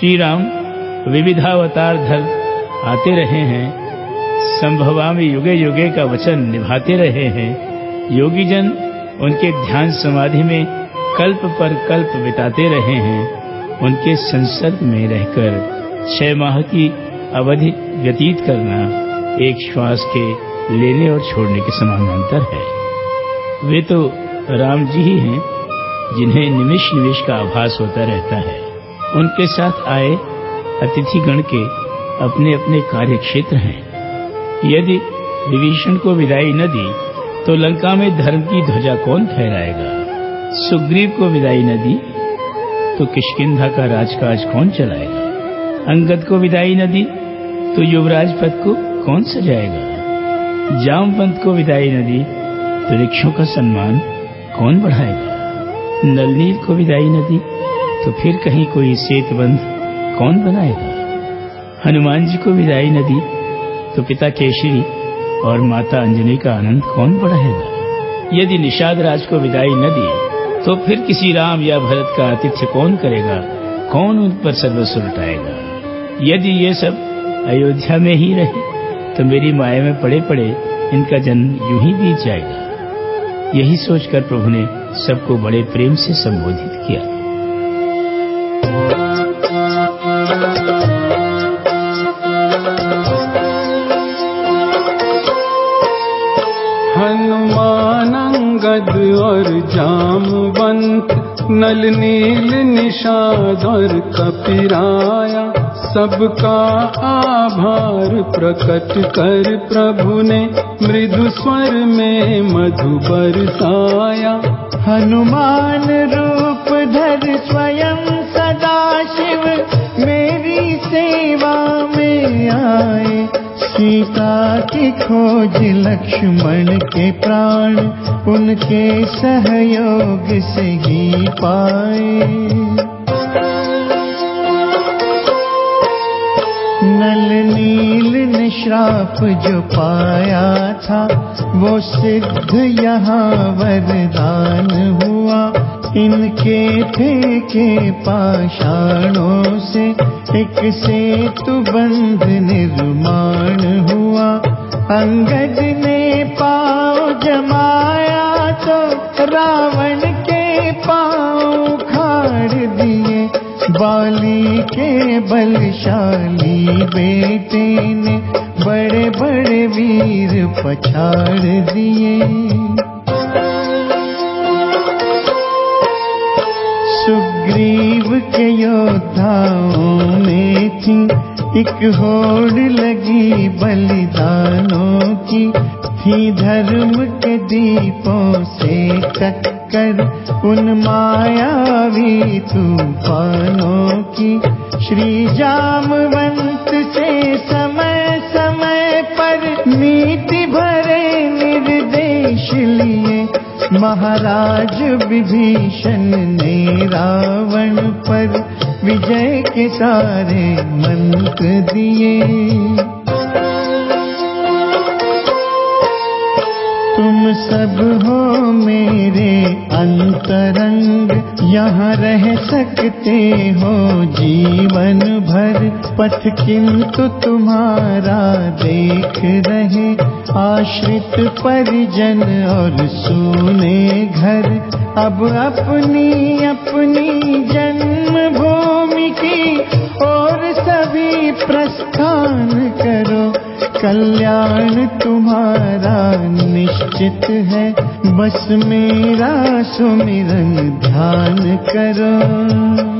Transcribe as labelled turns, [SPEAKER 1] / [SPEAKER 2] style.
[SPEAKER 1] श्री राम विविधावतार धर आते रहे हैं। संभवामि युगे युगे का वचन निभाते रहे हैं। योगी जन उनके ध्यान समाधि में कल्प पर कल्प बिताते रहे हैं। उनके संसर्ग में रहकर छह माह की अवधि व्यतीत करना एक श्वास के लेने और छोड़ने के समानांतर है। वे तो राम जी ही हैं, जिन्हें निमिष निमिष का आभास होता रहता है। उनके साथ आए अतिथि गण के अपने अपने कार्य क्षेत्र हैं। यदि विभीषण को विदाई न दी तो लंका में धर्म की ध्वजा कौन फहराएगा? सुग्रीव को विदाई न दी तो किशकिंधा का राजकाज कौन चलाएगा? अंगद को विदाई न दी तो युवराज पद को कौन सजाएगा? जामवंत को विदाई न दी तो वृक्षों का सम्मान कौन बढ़ाएगा? नलनील को विदाई न दी तो फिर कहीं कोई सेतबंध कौन बनाएगा? हनुमान जी को विदाई न दी तो पिता केशरी और माता अंजनी का आनंद कौन बढ़ाएगा? यदि निषाद राज को विदाई न दी तो फिर किसी राम या भरत का आतिथ्य कौन करेगा? कौन उन पर सर्वस्व लुटाएगा? यदि ये सब अयोध्या में ही रहे तो मेरी माया में पड़े पड़े इनका जन्म यूँ ही बीत जाएगा। यही सोचकर प्रभु ने सबको बड़े प्रेम से संबोधित किया।
[SPEAKER 2] हनुमानंगद और जामवंत, नल नील निषाद और कपिराया, सबका आभार प्रकट कर प्रभु ने मृदु स्वर में मधु बरसाया।
[SPEAKER 3] हनुमान रूप धर स्वयं सदा शिव, मेरी सेवा में आए सीता की खोज लक्ष्मण के प्राण, उनके सहयोग से ही पाए। नल नील ने श्राप जो पाया था, वो सिद्ध यहाँ वरदान हुआ। इनके फेंके पाषाणों से एक सेतु बंध निर्माण हुआ। अंगद ने पाँव जमाया तो रावण के पाँव खाड़ दिए। बाली के बलशाली बेटे ने बड़े बड़े वीर पछाड़ दिए। सुग्रीव के योद्धाओं में थी। एक होड़ लगी बलिदानों की। थी धर्म के दीपों से टक्कर उन मायावी तूफानों की। श्री जामवंत से समय समय पर नीति भरे निर्देश लिए। महाराज विभीषण ने पर विजय के सारे मंत्र दिए। तुम सब हो मेरे अंतरंग, यहाँ रह सकते हो जीवन भर। पथ किंतु तुम्हारा देख रहे, आश्रित परिजन और सुने घर। अब अपनी अपनी जन्म प्रस्थान करो। कल्याण तुम्हारा निश्चित है। बस मेरा सुमिरन ध्यान करो।